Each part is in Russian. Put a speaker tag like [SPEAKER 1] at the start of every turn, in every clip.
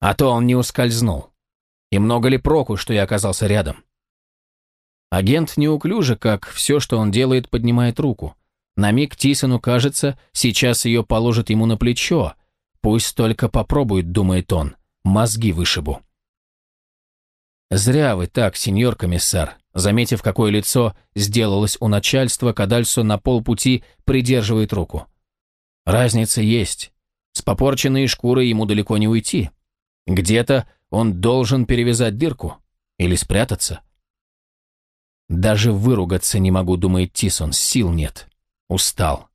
[SPEAKER 1] А то он не ускользнул. И много ли проку, что я оказался рядом? Агент неуклюже, как все, что он делает, поднимает руку. На миг Тисону кажется, сейчас ее положит ему на плечо. Пусть только попробует, думает он, мозги вышибу. «Зря вы так, сеньор комиссар», заметив, какое лицо сделалось у начальства, Кадальсо на полпути придерживает руку. «Разница есть. С попорченной шкурой ему далеко не уйти. Где-то он должен перевязать дырку или спрятаться». «Даже выругаться не могу», — думает Тисон, — «сил нет. Устал.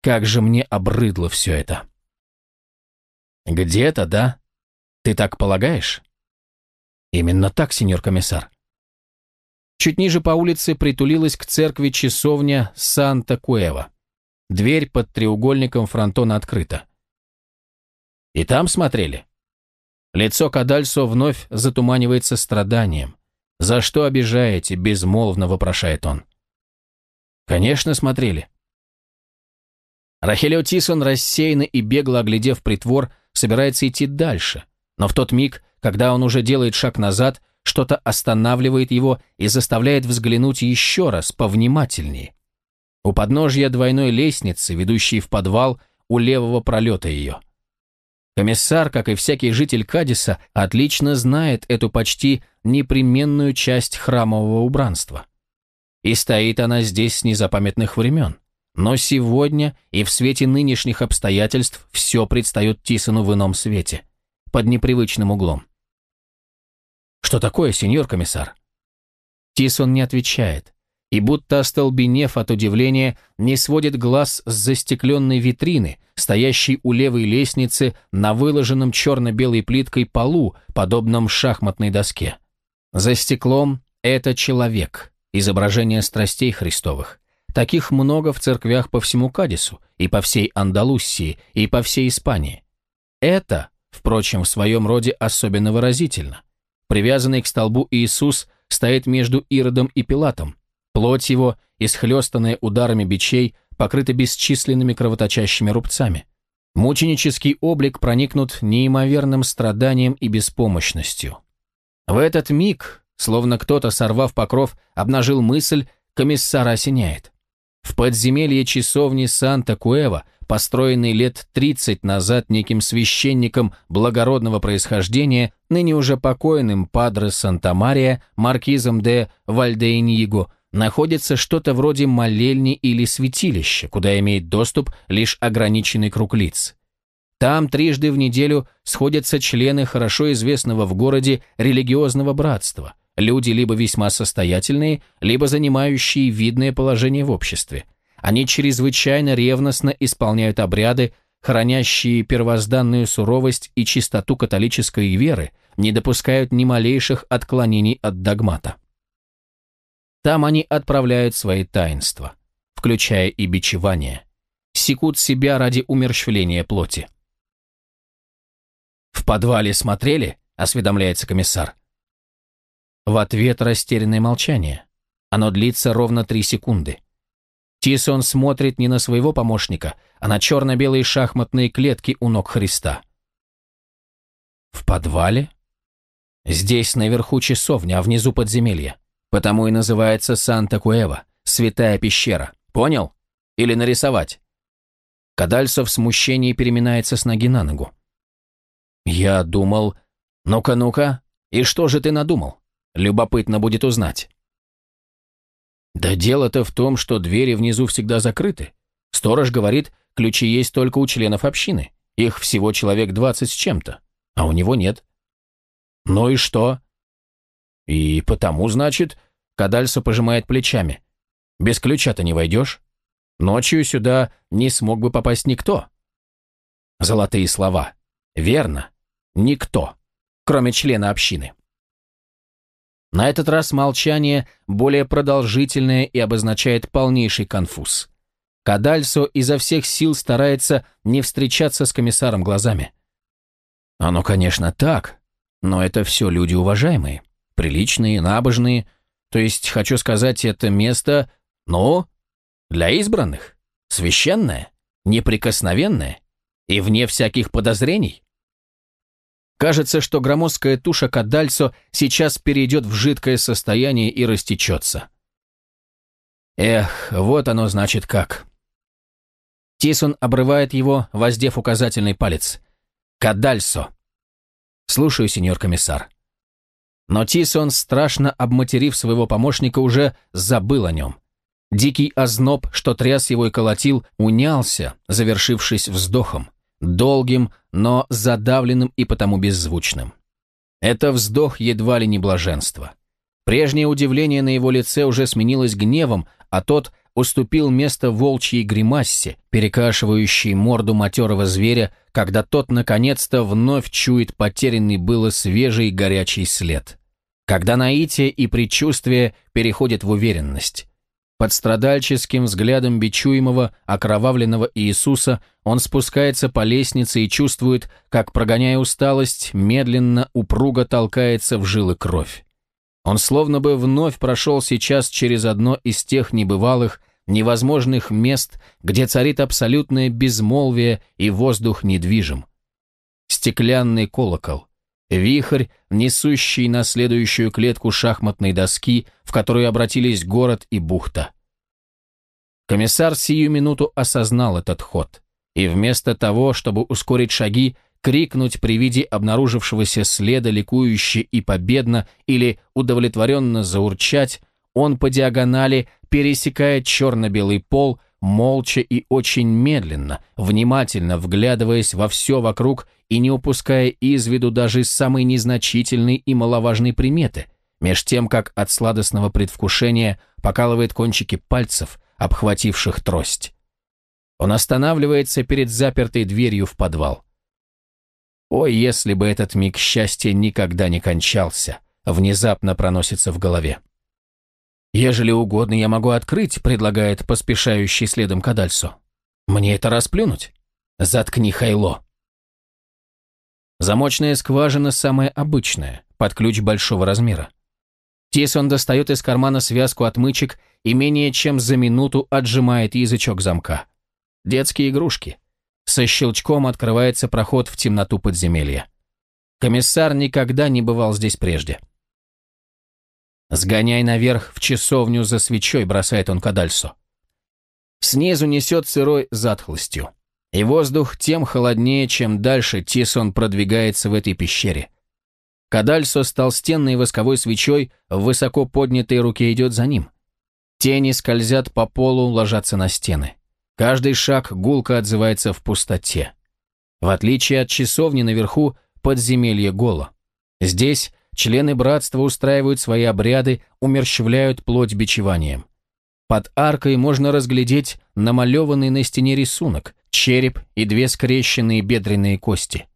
[SPEAKER 1] Как же мне обрыдло все это». «Где-то, да? Ты так полагаешь?» Именно так, сеньор комиссар. Чуть ниже по улице притулилась к церкви часовня Санта-Куэва. Дверь под треугольником фронтона открыта. И там смотрели. Лицо Кадальсо вновь затуманивается страданием. «За что обижаете?» – безмолвно вопрошает он. «Конечно, смотрели». Рахелио Тисон, рассеянно и бегло оглядев притвор, собирается идти дальше, но в тот миг когда он уже делает шаг назад, что-то останавливает его и заставляет взглянуть еще раз, повнимательнее. У подножья двойной лестницы, ведущей в подвал, у левого пролета ее. Комиссар, как и всякий житель Кадиса, отлично знает эту почти непременную часть храмового убранства. И стоит она здесь с незапамятных времен. Но сегодня и в свете нынешних обстоятельств все предстает Тисону в ином свете, под непривычным углом. «Что такое, сеньор комиссар?» Тисон не отвечает, и будто остолбенев от удивления, не сводит глаз с застекленной витрины, стоящей у левой лестницы на выложенном черно-белой плиткой полу, подобном шахматной доске. За стеклом это человек, изображение страстей Христовых. Таких много в церквях по всему Кадису, и по всей Андалусии, и по всей Испании. Это, впрочем, в своем роде особенно выразительно. Привязанный к столбу Иисус стоит между Иродом и Пилатом. Плоть его, исхлестанная ударами бичей, покрыта бесчисленными кровоточащими рубцами. Мученический облик проникнут неимоверным страданием и беспомощностью. В этот миг, словно кто-то, сорвав покров, обнажил мысль, комиссара осеняет. В подземелье часовни Санта-Куэва – построенный лет 30 назад неким священником благородного происхождения, ныне уже покойным Падре Санта-Мария, маркизом де Вальдейньего, находится что-то вроде молельни или святилища, куда имеет доступ лишь ограниченный круг лиц. Там трижды в неделю сходятся члены хорошо известного в городе религиозного братства, люди либо весьма состоятельные, либо занимающие видное положение в обществе – они чрезвычайно ревностно исполняют обряды, хранящие первозданную суровость и чистоту католической веры, не допускают ни малейших отклонений от догмата. Там они отправляют свои таинства, включая и бичевание, секут себя ради умерщвления плоти. «В подвале смотрели?» – осведомляется комиссар. В ответ растерянное молчание. Оно длится ровно три секунды. Тисон смотрит не на своего помощника, а на черно-белые шахматные клетки у ног Христа. В подвале? Здесь наверху часовня, а внизу подземелье. Потому и называется Санта-Куэва, святая пещера. Понял? Или нарисовать? Кадальсо в смущении переминается с ноги на ногу. Я думал... Ну-ка, ну-ка, и что же ты надумал? Любопытно будет узнать. Да дело-то в том, что двери внизу всегда закрыты. Сторож говорит, ключи есть только у членов общины. Их всего человек двадцать с чем-то, а у него нет. Ну и что? И потому, значит, Кадальсо пожимает плечами. Без ключа-то не войдешь. Ночью сюда не смог бы попасть никто. Золотые слова. Верно. Никто, кроме члена общины. На этот раз молчание более продолжительное и обозначает полнейший конфуз. Кадальсо изо всех сил старается не встречаться с комиссаром глазами. Оно, конечно, так, но это все люди уважаемые, приличные, набожные. То есть, хочу сказать, это место, ну, для избранных, священное, неприкосновенное и вне всяких подозрений. Кажется, что громоздкая туша Кадальсо сейчас перейдет в жидкое состояние и растечется. Эх, вот оно значит как. Тисон обрывает его, воздев указательный палец. «Кадальсо!» «Слушаю, сеньор комиссар». Но Тисон, страшно обматерив своего помощника, уже забыл о нем. Дикий озноб, что тряс его и колотил, унялся, завершившись вздохом. Долгим, но задавленным и потому беззвучным. Это вздох едва ли не блаженства. Прежнее удивление на его лице уже сменилось гневом, а тот уступил место волчьей гримассе, перекашивающей морду матерого зверя, когда тот наконец-то вновь чует потерянный было свежий горячий след. Когда наитие и предчувствие переходят в уверенность. Под страдальческим взглядом бичуемого, окровавленного Иисуса он спускается по лестнице и чувствует, как, прогоняя усталость, медленно, упруго толкается в жилы кровь. Он словно бы вновь прошел сейчас через одно из тех небывалых, невозможных мест, где царит абсолютное безмолвие и воздух недвижим. Стеклянный колокол, Вихрь, несущий на следующую клетку шахматной доски, в которую обратились город и бухта. Комиссар сию минуту осознал этот ход, и вместо того, чтобы ускорить шаги, крикнуть при виде обнаружившегося следа ликующе и победно или удовлетворенно заурчать, он по диагонали пересекает черно-белый пол, молча и очень медленно, внимательно вглядываясь во все вокруг и не упуская из виду даже самой незначительной и маловажной приметы, меж тем, как от сладостного предвкушения покалывает кончики пальцев, обхвативших трость. Он останавливается перед запертой дверью в подвал. Ой, если бы этот миг счастья никогда не кончался, внезапно проносится в голове. «Ежели угодно, я могу открыть», — предлагает поспешающий следом Кадальсу. «Мне это расплюнуть?» «Заткни, Хайло!» Замочная скважина самая обычная, под ключ большого размера. Тисон достает из кармана связку отмычек и менее чем за минуту отжимает язычок замка. Детские игрушки. Со щелчком открывается проход в темноту подземелья. Комиссар никогда не бывал здесь прежде. «Сгоняй наверх в часовню за свечой», — бросает он Кадальсо. Снизу несет сырой затхлостью. И воздух тем холоднее, чем дальше Тисон продвигается в этой пещере. Кадальсо с толстенной восковой свечой в высоко поднятой руке идет за ним. Тени скользят по полу, ложатся на стены. Каждый шаг гулко отзывается в пустоте. В отличие от часовни наверху, подземелье голо. Здесь члены братства устраивают свои обряды, умерщвляют плоть бичеванием. Под аркой можно разглядеть намалеванный на стене рисунок, череп и две скрещенные бедренные кости.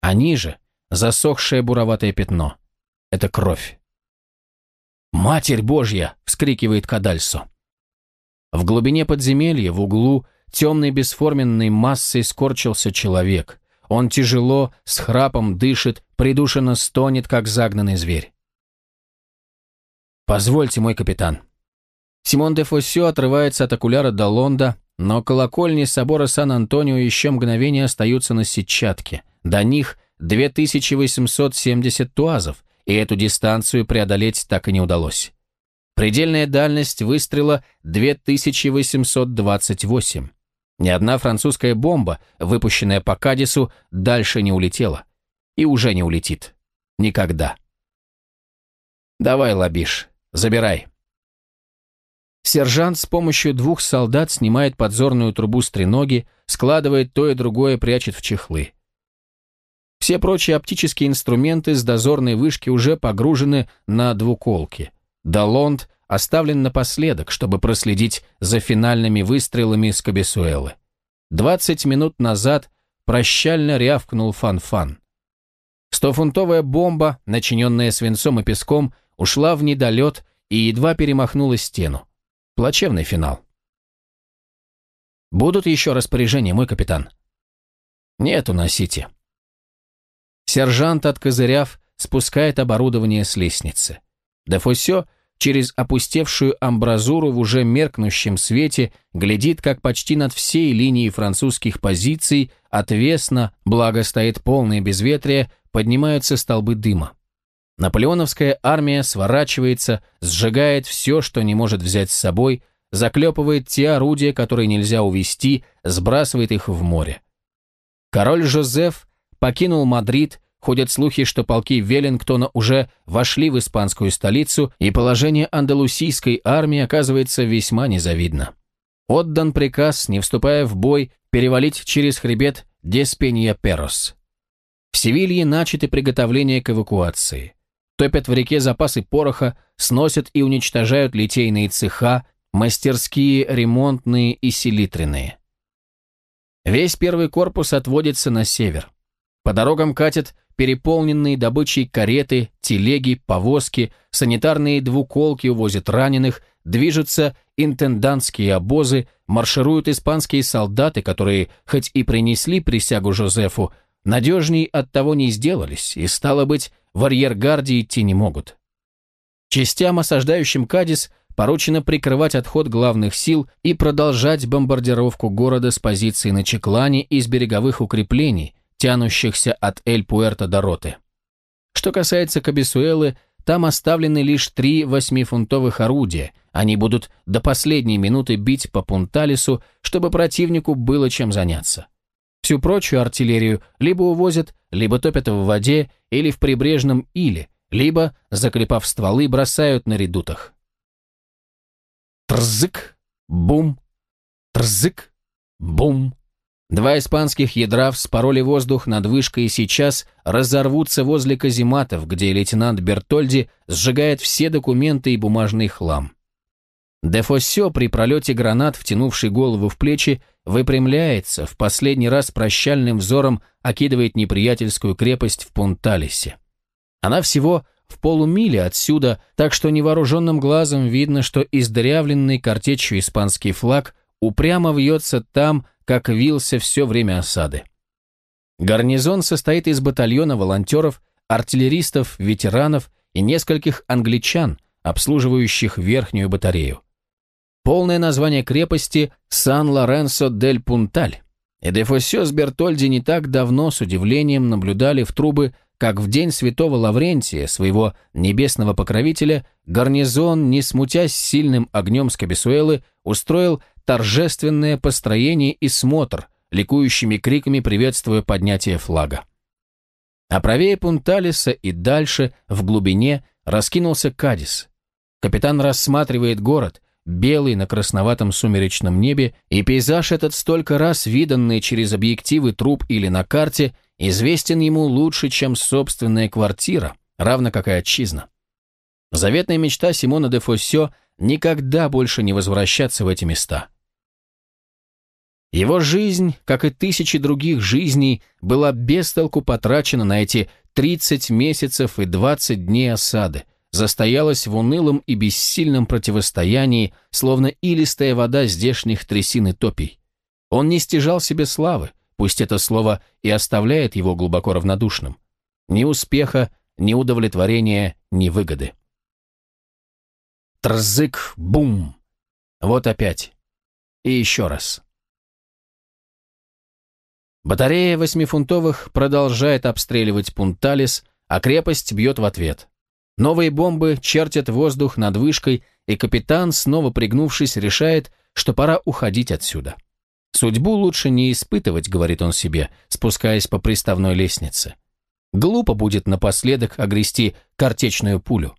[SPEAKER 1] А ниже – засохшее буроватое пятно. Это кровь. «Матерь Божья!» – вскрикивает Кадальсо. В глубине подземелья, в углу, темной бесформенной массой скорчился человек. Он тяжело, с храпом дышит, придушенно стонет, как загнанный зверь. «Позвольте, мой капитан». Симон де Фоссё отрывается от окуляра до Лонда, но колокольни собора Сан-Антонио еще мгновение остаются на сетчатке. До них 2870 туазов, и эту дистанцию преодолеть так и не удалось. Предельная дальность выстрела 2828. Ни одна французская бомба, выпущенная по Кадису, дальше не улетела. И уже не улетит. Никогда. «Давай, Лабиш, забирай», Сержант с помощью двух солдат снимает подзорную трубу с треноги, складывает то и другое, прячет в чехлы. Все прочие оптические инструменты с дозорной вышки уже погружены на двуколки. Далонд оставлен напоследок, чтобы проследить за финальными выстрелами с Кабесуэлы. Двадцать минут назад прощально рявкнул Фан-Фан. Стофунтовая бомба, начиненная свинцом и песком, ушла в недолет и едва перемахнула стену. Плачевный финал. Будут еще распоряжения, мой капитан? Нет, уносите. Сержант, откозыряв, спускает оборудование с лестницы. Дефосе через опустевшую амбразуру в уже меркнущем свете глядит, как почти над всей линией французских позиций отвесно, благо стоит полное безветрие, поднимаются столбы дыма. Наполеоновская армия сворачивается, сжигает все, что не может взять с собой, заклепывает те орудия, которые нельзя увести, сбрасывает их в море. Король Жозеф покинул Мадрид, ходят слухи, что полки Веллингтона уже вошли в испанскую столицу, и положение андалусийской армии оказывается весьма незавидно. Отдан приказ, не вступая в бой, перевалить через хребет Деспенья-Перос. В Севилье начаты приготовления к эвакуации. Топят в реке запасы пороха, сносят и уничтожают литейные цеха, мастерские, ремонтные и селитренные. Весь первый корпус отводится на север. По дорогам катят переполненные добычей кареты, телеги, повозки, санитарные двуколки увозят раненых, движутся интендантские обозы, маршируют испанские солдаты, которые, хоть и принесли присягу Жозефу, надежней от того не сделались, и, стало быть, в арьергарде идти не могут. Частям, осаждающим Кадис, поручено прикрывать отход главных сил и продолжать бомбардировку города с позиций на Чеклане из береговых укреплений, тянущихся от Эль-Пуэрто до Роты. Что касается Кабесуэлы, там оставлены лишь три восьмифунтовых орудия, они будут до последней минуты бить по Пунталису, чтобы противнику было чем заняться. Всю прочую артиллерию либо увозят, либо топят в воде или в прибрежном иле, либо, заклепав стволы, бросают на редутах. Трзык, бум, трзык, бум. Два испанских ядра вспороли воздух над вышкой и сейчас разорвутся возле казематов, где лейтенант Бертольди сжигает все документы и бумажный хлам. Дефосе при пролете гранат, втянувший голову в плечи, выпрямляется, в последний раз прощальным взором окидывает неприятельскую крепость в Пунталисе. Она всего в полумиле отсюда, так что невооруженным глазом видно, что издырявленный картечью испанский флаг упрямо вьется там, как вился все время осады. Гарнизон состоит из батальона волонтеров, артиллеристов, ветеранов и нескольких англичан, обслуживающих верхнюю батарею. Полное название крепости – Сан-Лоренсо-дель-Пунталь. И Дефосе с Бертольди не так давно с удивлением наблюдали в трубы, как в день святого Лаврентия, своего небесного покровителя, гарнизон, не смутясь сильным огнем с Кабесуэлы, устроил торжественное построение и смотр, ликующими криками приветствуя поднятие флага. А правее Пунталиса и дальше, в глубине, раскинулся Кадис. Капитан рассматривает город, белый на красноватом сумеречном небе, и пейзаж этот столько раз виданный через объективы труб или на карте, известен ему лучше, чем собственная квартира, равно как и отчизна. Заветная мечта Симона де Фоссё никогда больше не возвращаться в эти места. Его жизнь, как и тысячи других жизней, была без толку потрачена на эти 30 месяцев и 20 дней осады, застоялась в унылом и бессильном противостоянии, словно илистая вода здешних трясин и топий. Он не стяжал себе славы, пусть это слово и оставляет его глубоко равнодушным. Ни успеха, ни удовлетворения, ни выгоды. Трзык, бум! Вот опять. И еще раз. Батарея восьмифунтовых продолжает обстреливать Пунталис, а крепость бьет в ответ. Новые бомбы чертят воздух над вышкой, и капитан, снова пригнувшись, решает, что пора уходить отсюда. «Судьбу лучше не испытывать», — говорит он себе, спускаясь по приставной лестнице. Глупо будет напоследок огрести картечную пулю.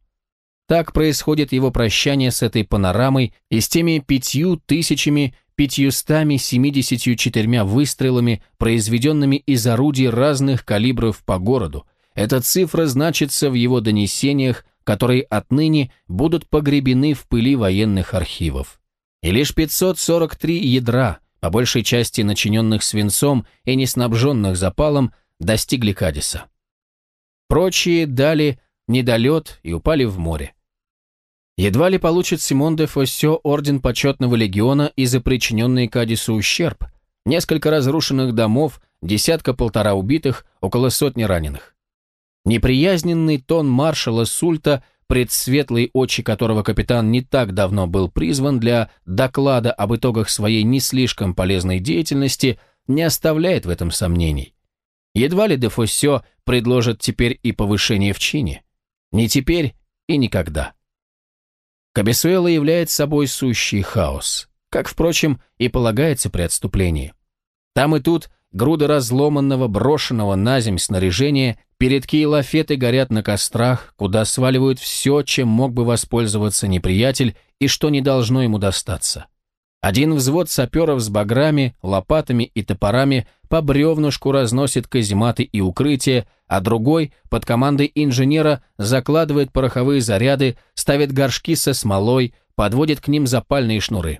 [SPEAKER 1] Так происходит его прощание с этой панорамой и с теми пятью тысячами пятьюстами семидесятью четырьмя выстрелами, произведенными из орудий разных калибров по городу. Эта цифра значится в его донесениях, которые отныне будут погребены в пыли военных архивов. И лишь 543 ядра, по большей части начиненных свинцом и не снабженных запалом, достигли Кадиса. Прочие дали недолет и упали в море. Едва ли получит Симон де Фоссё орден почетного легиона и за причиненный Кадису ущерб. Несколько разрушенных домов, десятка-полтора убитых, около сотни раненых. Неприязненный тон маршала Сульта, предсветлые очи которого капитан не так давно был призван для доклада об итогах своей не слишком полезной деятельности, не оставляет в этом сомнений. Едва ли Дефосе предложит теперь и повышение в чине. Не теперь и никогда. Кабесуэла является собой сущий хаос, как, впрочем, и полагается при отступлении. Там и тут груды разломанного, брошенного на земь снаряжения, передки и лафеты горят на кострах, куда сваливают все, чем мог бы воспользоваться неприятель и что не должно ему достаться. Один взвод саперов с баграми, лопатами и топорами по бревнушку разносит казематы и укрытия, а другой, под командой инженера, закладывает пороховые заряды, ставит горшки со смолой, подводит к ним запальные шнуры.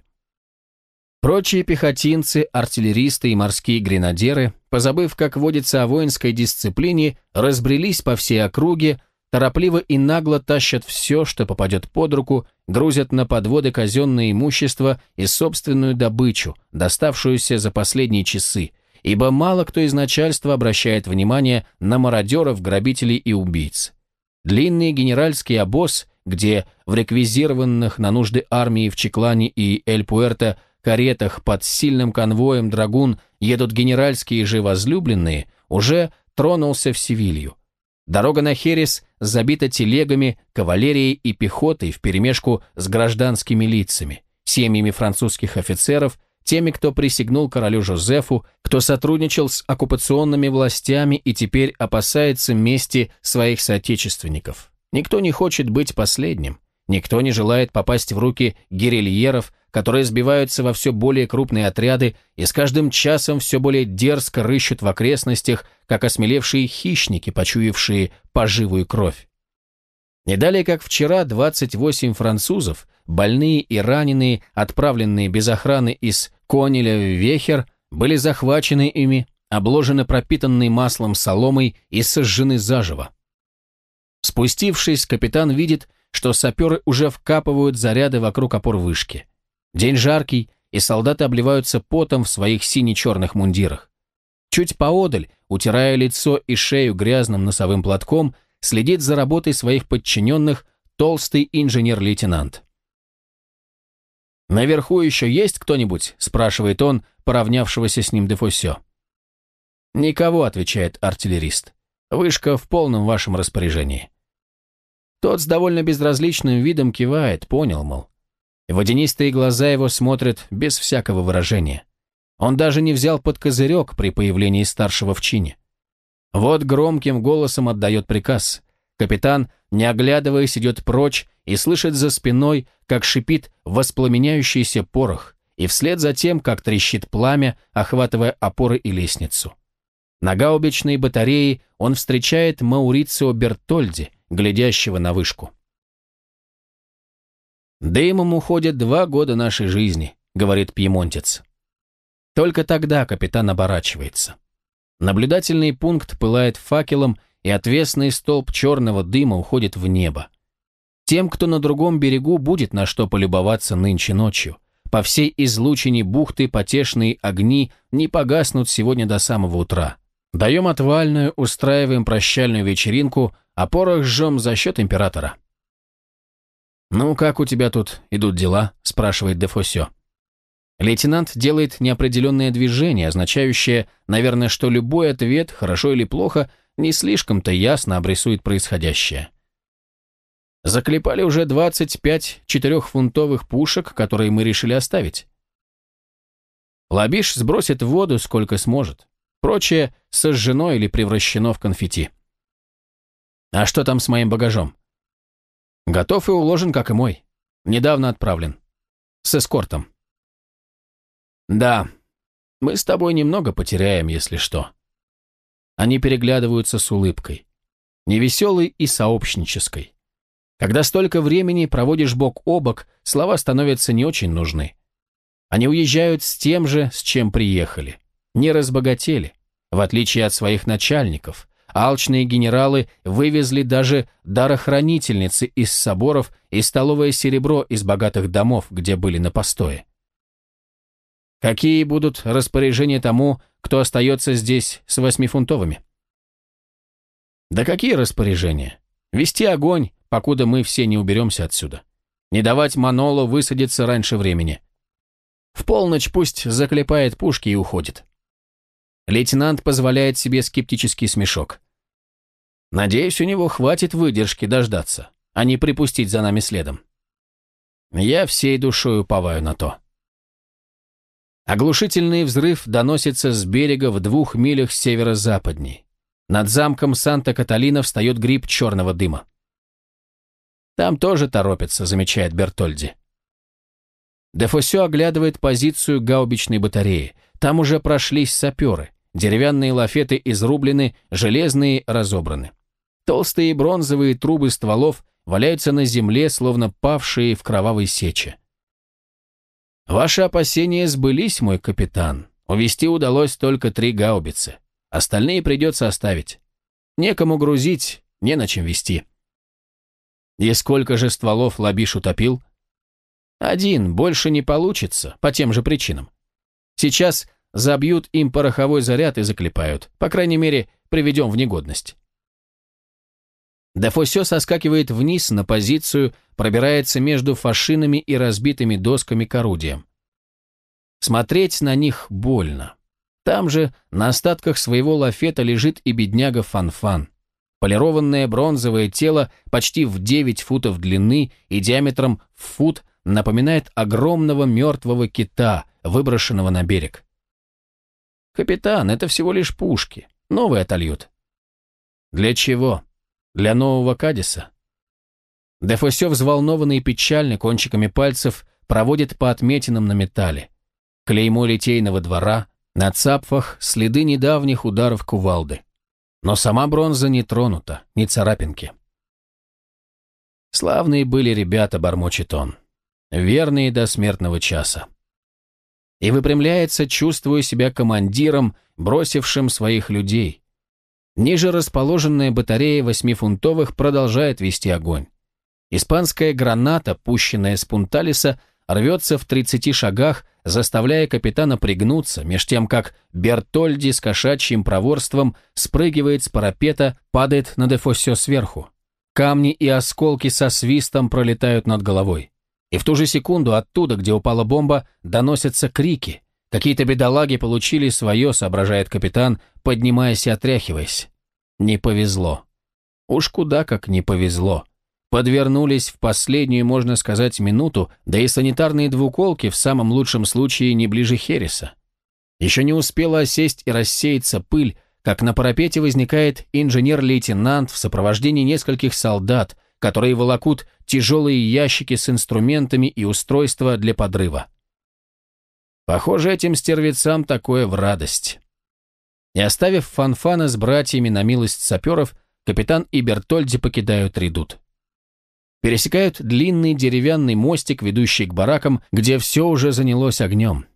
[SPEAKER 1] Прочие пехотинцы, артиллеристы и морские гренадеры, позабыв, как водится о воинской дисциплине, разбрелись по всей округе, торопливо и нагло тащат все, что попадет под руку, грузят на подводы казенное имущество и собственную добычу, доставшуюся за последние часы, ибо мало кто из начальства обращает внимание на мародеров, грабителей и убийц. Длинный генеральский обоз, где в реквизированных на нужды армии в Чеклане и Эль-Пуэрто каретах под сильным конвоем драгун едут генеральские же возлюбленные, уже тронулся в Севилью. Дорога на Херес забита телегами, кавалерией и пехотой вперемешку с гражданскими лицами, семьями французских офицеров, теми, кто присягнул королю Жозефу, кто сотрудничал с оккупационными властями и теперь опасается мести своих соотечественников. Никто не хочет быть последним, никто не желает попасть в руки гирильеров, которые сбиваются во все более крупные отряды и с каждым часом все более дерзко рыщут в окрестностях, как осмелевшие хищники, почуявшие поживую кровь. Не далее, как вчера, 28 французов, больные и раненые, отправленные без охраны из Конеля в Вехер, были захвачены ими, обложены пропитанной маслом соломой и сожжены заживо. Спустившись, капитан видит, что саперы уже вкапывают заряды вокруг опор вышки. День жаркий, и солдаты обливаются потом в своих сине-черных мундирах. Чуть поодаль, утирая лицо и шею грязным носовым платком, следит за работой своих подчиненных толстый инженер-лейтенант. «Наверху еще есть кто-нибудь?» – спрашивает он, поравнявшегося с ним Дефосе. «Никого», – отвечает артиллерист. «Вышка в полном вашем распоряжении». Тот с довольно безразличным видом кивает, понял, мол. Водянистые глаза его смотрят без всякого выражения. Он даже не взял под козырек при появлении старшего в чине. Вот громким голосом отдает приказ. Капитан, не оглядываясь, идет прочь и слышит за спиной, как шипит воспламеняющийся порох, и вслед за тем, как трещит пламя, охватывая опоры и лестницу. На гаубичной батарее он встречает Маурицио Бертольди, глядящего на вышку. «Дымом уходят два года нашей жизни», — говорит пьемонтец. Только тогда капитан оборачивается. Наблюдательный пункт пылает факелом, и отвесный столб черного дыма уходит в небо. Тем, кто на другом берегу, будет на что полюбоваться нынче ночью. По всей излучине бухты потешные огни не погаснут сегодня до самого утра. Даем отвальную, устраиваем прощальную вечеринку, а порох жжем за счет императора. «Ну, как у тебя тут идут дела?» – спрашивает Дефосе. Лейтенант делает неопределенное движение, означающее, наверное, что любой ответ, хорошо или плохо, не слишком-то ясно обрисует происходящее. Заклепали уже 25 четырехфунтовых пушек, которые мы решили оставить. Лабиш сбросит в воду сколько сможет. Прочее сожжено или превращено в конфетти. А что там с моим багажом? Готов и уложен, как и мой. Недавно отправлен. С эскортом. Да, мы с тобой немного потеряем, если что. Они переглядываются с улыбкой. Невеселой и сообщнической. Когда столько времени проводишь бок о бок, слова становятся не очень нужны. Они уезжают с тем же, с чем приехали. Не разбогатели, в отличие от своих начальников, Алчные генералы вывезли даже дарохранительницы из соборов и столовое серебро из богатых домов, где были на постое. Какие будут распоряжения тому, кто остается здесь с восьмифунтовыми? Да какие распоряжения? Вести огонь, покуда мы все не уберемся отсюда. Не давать Маноло высадиться раньше времени. В полночь пусть заклепает пушки и уходит. Лейтенант позволяет себе скептический смешок. Надеюсь, у него хватит выдержки дождаться, а не припустить за нами следом. Я всей душой уповаю на то. Оглушительный взрыв доносится с берега в двух милях северо-западней. Над замком Санта-Каталина встает гриб черного дыма. Там тоже торопятся, замечает Бертольди. Дефосё оглядывает позицию гаубичной батареи. Там уже прошлись саперы. Деревянные лафеты изрублены, железные разобраны. Толстые бронзовые трубы стволов валяются на земле, словно павшие в кровавой сече. Ваши опасения сбылись, мой капитан. Увести удалось только три гаубицы. Остальные придется оставить. Некому грузить, не на чем вести. И сколько же стволов Лабиш утопил? Один, больше не получится, по тем же причинам. Сейчас забьют им пороховой заряд и заклепают. По крайней мере, приведем в негодность. Дефосе соскакивает вниз на позицию, пробирается между фашинами и разбитыми досками к орудиям. Смотреть на них больно. Там же, на остатках своего лафета, лежит и бедняга Фанфан. -фан. Полированное бронзовое тело почти в 9 футов длины и диаметром в фут напоминает огромного мертвого кита, выброшенного на берег. «Капитан, это всего лишь пушки. Новые отольют». «Для чего?» Для нового Кадиса? Дефосе, взволнованный и печальный, кончиками пальцев проводит по отметинам на металле. Клеймо литейного двора, на цапфах следы недавних ударов кувалды. Но сама бронза не тронута, ни царапинки. Славные были ребята, бормочет он. Верные до смертного часа. И выпрямляется, чувствуя себя командиром, бросившим своих людей, Ниже расположенная батарея восьмифунтовых продолжает вести огонь. Испанская граната, пущенная с Пунталиса, рвется в 30 шагах, заставляя капитана пригнуться, меж тем как Бертольди с кошачьим проворством спрыгивает с парапета, падает на Дефосе сверху. Камни и осколки со свистом пролетают над головой. И в ту же секунду оттуда, где упала бомба, доносятся крики. Какие-то бедолаги получили свое, соображает капитан, поднимаясь и отряхиваясь. Не повезло. Уж куда как не повезло. Подвернулись в последнюю, можно сказать, минуту, да и санитарные двуколки в самом лучшем случае не ближе Хереса. Еще не успела осесть и рассеяться пыль, как на парапете возникает инженер-лейтенант в сопровождении нескольких солдат, которые волокут тяжелые ящики с инструментами и устройства для подрыва. Похоже, этим стервецам такое в радость. И оставив Фанфана с братьями на милость саперов, капитан и Бертольди покидают редут. Пересекают длинный деревянный мостик, ведущий к баракам, где все уже занялось огнем.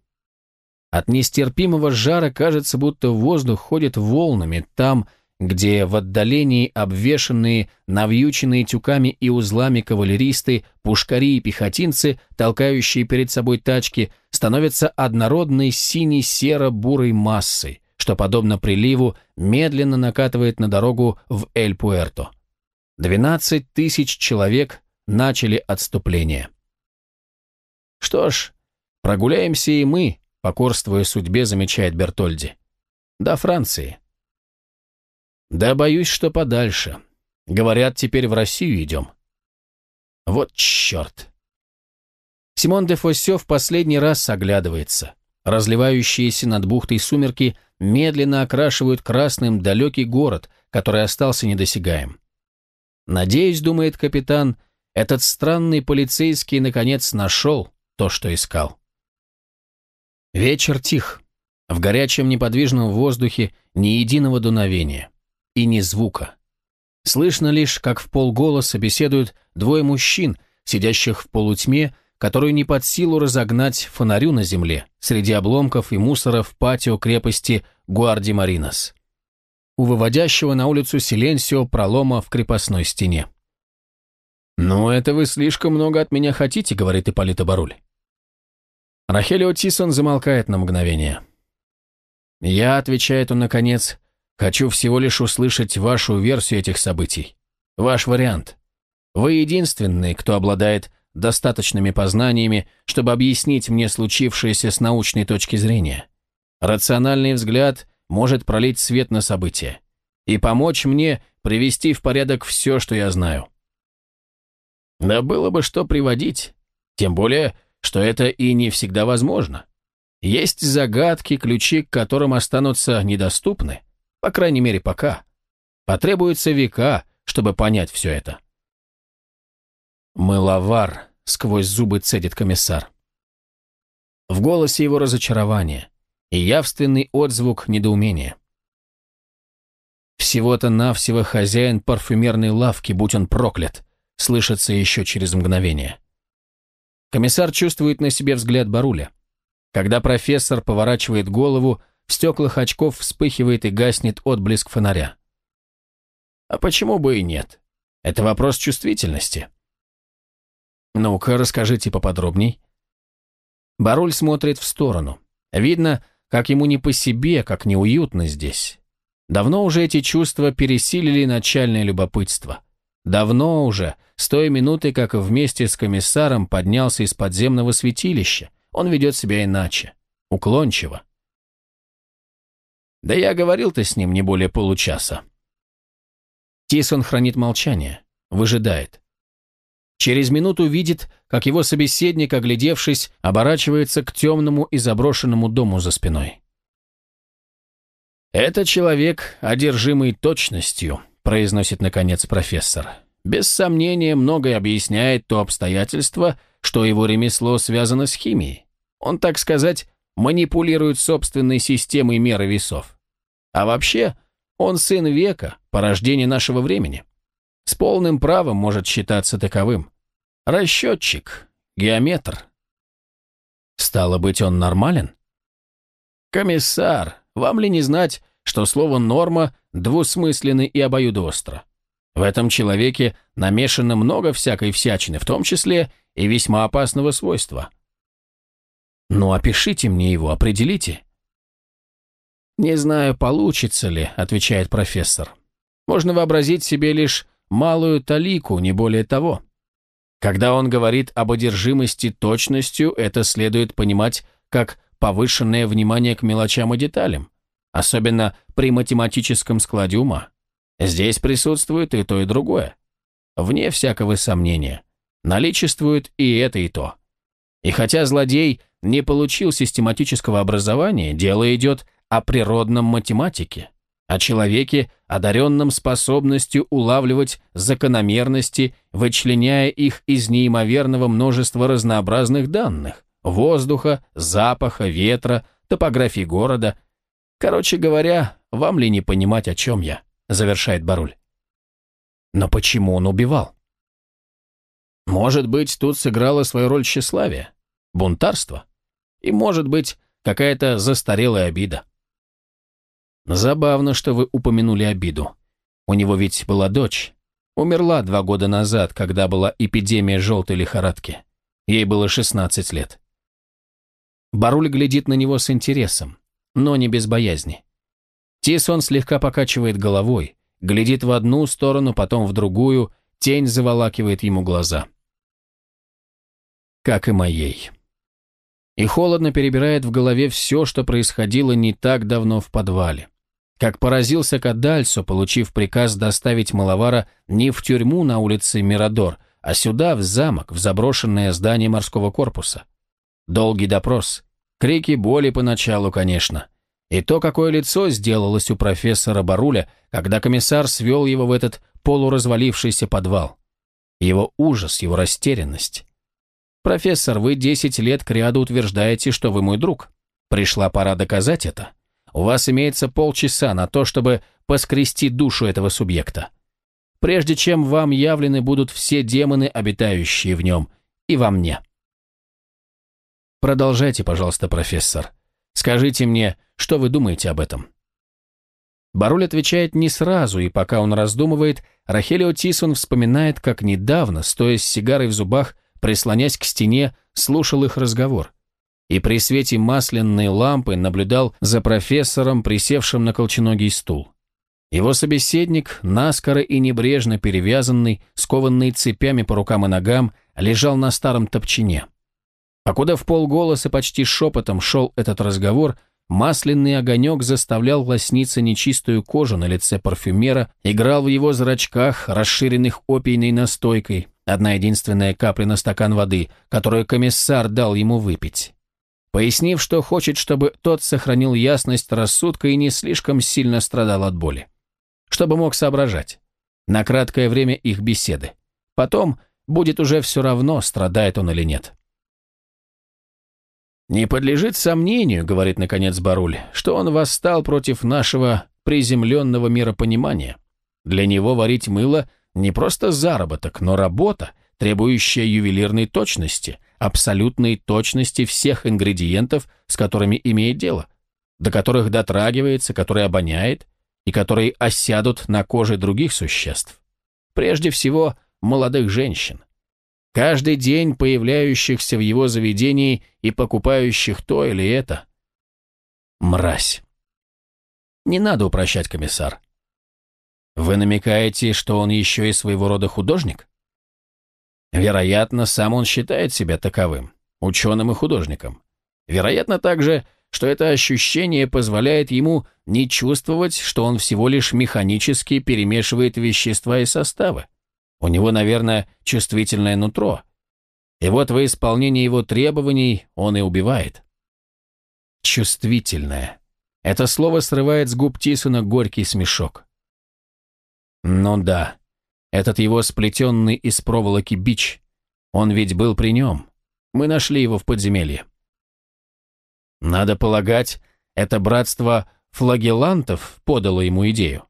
[SPEAKER 1] От нестерпимого жара кажется, будто воздух ходит волнами там, где в отдалении обвешанные, навьюченные тюками и узлами кавалеристы, пушкари и пехотинцы, толкающие перед собой тачки, становятся однородной сине-серо-бурой массой, что, подобно приливу, медленно накатывает на дорогу в Эль-Пуэрто. 12 тысяч человек начали отступление. Что ж, прогуляемся и мы, покорствуя судьбе, замечает Бертольди. До Франции. Да боюсь, что подальше. Говорят, теперь в Россию идем. Вот черт. Симон де Фоссё в последний раз оглядывается. Разливающиеся над бухтой сумерки медленно окрашивают красным далекий город, который остался недосягаем. «Надеюсь, — думает капитан, — этот странный полицейский наконец нашел то, что искал». Вечер тих. В горячем неподвижном воздухе ни единого дуновения и ни звука. Слышно лишь, как в полголоса беседуют двое мужчин, сидящих в полутьме, которую не под силу разогнать фонарю на земле, среди обломков и мусора в патио крепости Гуарди Маринос. У выводящего на улицу Силенсио пролома в крепостной стене. «Ну, это вы слишком много от меня хотите», — говорит Ипполита Баруль. Рахелио Тисон замолкает на мгновение. «Я», — отвечает он наконец, Хочу всего лишь услышать вашу версию этих событий. Ваш вариант. Вы единственный, кто обладает достаточными познаниями, чтобы объяснить мне случившееся с научной точки зрения. Рациональный взгляд может пролить свет на события и помочь мне привести в порядок все, что я знаю. Да было бы что приводить, тем более, что это и не всегда возможно. Есть загадки, ключи к которым останутся недоступны, по крайней мере пока. Потребуется века, чтобы понять все это. «Мыловар», — сквозь зубы цедит комиссар. В голосе его разочарование и явственный отзвук недоумения. Всего-то навсего хозяин парфюмерной лавки, будь он проклят, слышится еще через мгновение. Комиссар чувствует на себе взгляд Баруля. Когда профессор поворачивает голову, в стеклах очков вспыхивает и гаснет отблеск фонаря. А почему бы и нет? Это вопрос чувствительности. Ну-ка, расскажите поподробней. Баруль смотрит в сторону. Видно, как ему не по себе, как неуютно здесь. Давно уже эти чувства пересилили начальное любопытство. Давно уже, с той минуты, как вместе с комиссаром поднялся из подземного святилища, он ведет себя иначе, уклончиво. Да я говорил-то с ним не более получаса. Тисон хранит молчание, выжидает. Через минуту видит, как его собеседник, оглядевшись, оборачивается к темному и заброшенному дому за спиной. «Это человек, одержимый точностью», — произносит наконец профессор. «Без сомнения, многое объясняет то обстоятельство, что его ремесло связано с химией. Он, так сказать, манипулирует собственной системой меры весов. А вообще, он сын века, порождение нашего времени. С полным правом может считаться таковым. Расчетчик, геометр. Стало быть, он нормален? Комиссар, вам ли не знать, что слово «норма» двусмысленно и обоюдоостро? В этом человеке намешано много всякой всячины, в том числе и весьма опасного свойства. Ну, опишите мне его, определите. «Не знаю, получится ли», — отвечает профессор. «Можно вообразить себе лишь малую талику, не более того. Когда он говорит об одержимости точностью, это следует понимать как повышенное внимание к мелочам и деталям, особенно при математическом складе ума. Здесь присутствует и то, и другое. Вне всякого сомнения. Наличествует и это, и то. И хотя злодей не получил систематического образования, дело идет о природном математике, о человеке, одаренном способностью улавливать закономерности, вычленяя их из неимоверного множества разнообразных данных – воздуха, запаха, ветра, топографии города. Короче говоря, вам ли не понимать, о чем я, завершает Баруль. Но почему он убивал? Может быть, тут сыграло свою роль тщеславие, бунтарство, и, может быть, какая-то застарелая обида. Забавно, что вы упомянули обиду. У него ведь была дочь. Умерла два года назад, когда была эпидемия желтой лихорадки. Ей было 16 лет. Баруль глядит на него с интересом, но не без боязни. Тисон слегка покачивает головой, глядит в одну сторону, потом в другую, тень заволакивает ему глаза. Как и моей. И холодно перебирает в голове все, что происходило не так давно в подвале. Как поразился Кадальсо, получив приказ доставить Малавара не в тюрьму на улице Мирадор, а сюда, в замок, в заброшенное здание морского корпуса. Долгий допрос. Крики боли поначалу, конечно. И то, какое лицо сделалось у профессора Баруля, когда комиссар свел его в этот полуразвалившийся подвал. Его ужас, его растерянность. «Профессор, вы десять лет кряду утверждаете, что вы мой друг. Пришла пора доказать это». У вас имеется полчаса на то, чтобы поскрести душу этого субъекта. Прежде чем вам явлены будут все демоны, обитающие в нем, и во мне. Продолжайте, пожалуйста, профессор. Скажите мне, что вы думаете об этом? Баруль отвечает не сразу, и пока он раздумывает, Рахелио Тисон вспоминает, как недавно, стоя с сигарой в зубах, прислонясь к стене, слушал их разговор и при свете масляной лампы наблюдал за профессором, присевшим на колченогий стул. Его собеседник, наскоро и небрежно перевязанный, скованный цепями по рукам и ногам, лежал на старом топчине. Покуда в полголоса почти шепотом шел этот разговор, масляный огонек заставлял лосниться нечистую кожу на лице парфюмера, играл в его зрачках, расширенных опийной настойкой, одна единственная капля на стакан воды, которую комиссар дал ему выпить. Пояснив, что хочет, чтобы тот сохранил ясность рассудка и не слишком сильно страдал от боли. Чтобы мог соображать. На краткое время их беседы. Потом будет уже все равно, страдает он или нет. «Не подлежит сомнению, — говорит наконец Баруль, — что он восстал против нашего приземленного миропонимания. Для него варить мыло не просто заработок, но работа, требующая ювелирной точности, абсолютной точности всех ингредиентов, с которыми имеет дело, до которых дотрагивается, которые обоняет и которые осядут на коже других существ. Прежде всего, молодых женщин каждый день появляющихся в его заведении и покупающих то или это. Мразь. Не надо упрощать, комиссар. Вы намекаете, что он еще и своего рода художник? Вероятно, сам он считает себя таковым, ученым и художником. Вероятно также, что это ощущение позволяет ему не чувствовать, что он всего лишь механически перемешивает вещества и составы. У него, наверное, чувствительное нутро. И вот во исполнении его требований он и убивает. Чувствительное. Это слово срывает с губ Тисона горький смешок. Ну да, этот его сплетенный из проволоки бич. Он ведь был при нем. Мы нашли его в подземелье. Надо полагать, это братство флагелантов подало ему идею.